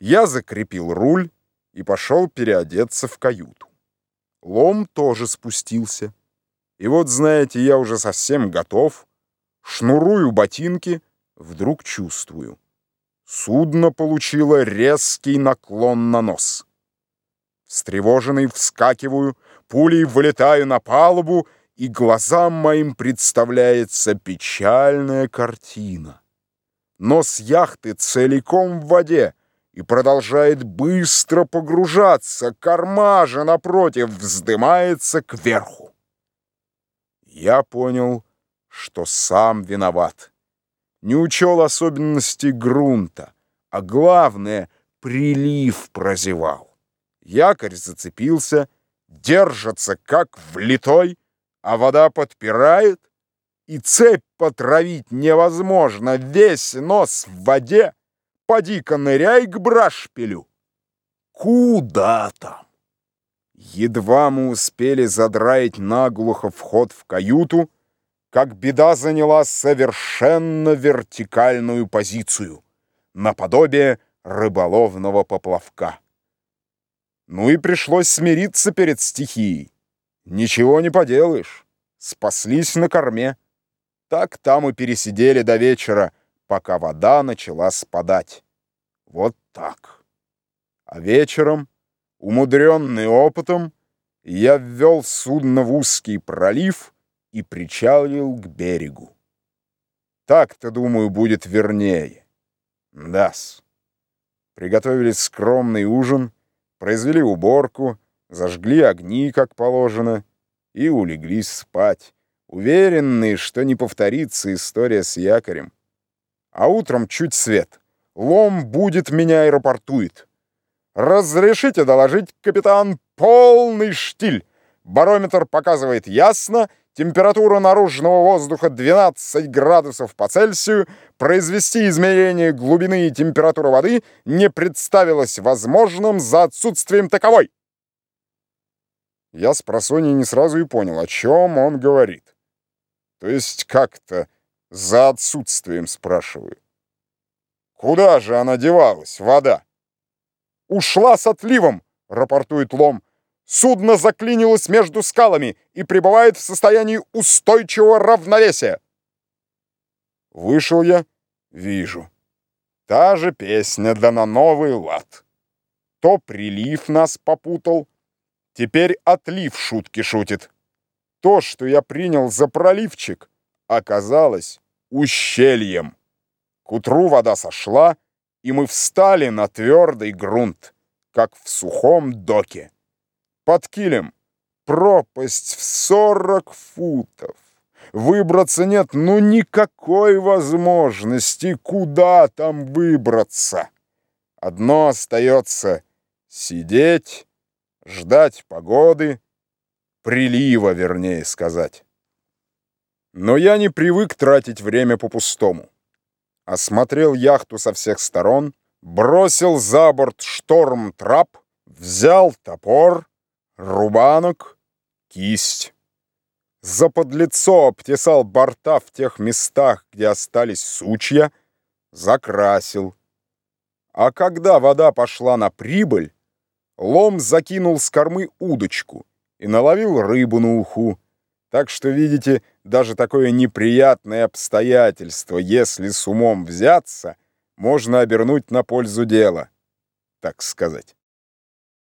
Я закрепил руль и пошел переодеться в каюту. Лом тоже спустился. И вот, знаете, я уже совсем готов. Шнурую ботинки, вдруг чувствую. Судно получило резкий наклон на нос. Встревоженный вскакиваю, пулей вылетаю на палубу, и глазам моим представляется печальная картина. Нос яхты целиком в воде, и продолжает быстро погружаться, корма же, напротив, вздымается кверху. Я понял, что сам виноват. Не учел особенностей грунта, а главное — прилив прозевал. Якорь зацепился, держится как влитой, а вода подпирает, и цепь потравить невозможно, весь нос в воде — Поди-ка ныряй к брашпилю. Куда там? Едва мы успели задраить наглухо вход в каюту, как беда заняла совершенно вертикальную позицию, наподобие рыболовного поплавка. Ну и пришлось смириться перед стихией. Ничего не поделаешь, спаслись на корме. Так там и пересидели до вечера, пока вода начала спадать. Вот так. А вечером, умудренный опытом, я ввел судно в узкий пролив и причалил к берегу. Так-то, думаю, будет вернее. Дас. Приготовили скромный ужин, произвели уборку, зажгли огни, как положено, и улеглись спать, уверенные, что не повторится история с якорем. А утром чуть свет. Лом будет меня аэропортует. Разрешите доложить, капитан, полный штиль. Барометр показывает ясно, температура наружного воздуха 12 градусов по Цельсию, произвести измерение глубины и температуры воды не представилось возможным за отсутствием таковой. Я с просонья не сразу и понял, о чем он говорит. То есть как-то за отсутствием спрашиваю. Куда же она девалась, вода? Ушла с отливом, рапортует Лом. Судно заклинилось между скалами и пребывает в состоянии устойчивого равновесия. Вышел я, вижу. Та же песня, да на новый лад. То прилив нас попутал, теперь отлив шутки шутит. То, что я принял за проливчик, оказалось ущельем. К утру вода сошла, и мы встали на твердый грунт, как в сухом доке. Под килем пропасть в сорок футов. Выбраться нет, ну никакой возможности, куда там выбраться. Одно остается — сидеть, ждать погоды, прилива, вернее сказать. Но я не привык тратить время по-пустому. Осмотрел яхту со всех сторон, бросил за борт шторм-трап, взял топор, рубанок, кисть. Заподлицо обтесал борта в тех местах, где остались сучья, закрасил. А когда вода пошла на прибыль, лом закинул с кормы удочку и наловил рыбу на уху. Так что, видите, даже такое неприятное обстоятельство, если с умом взяться, можно обернуть на пользу дела, так сказать.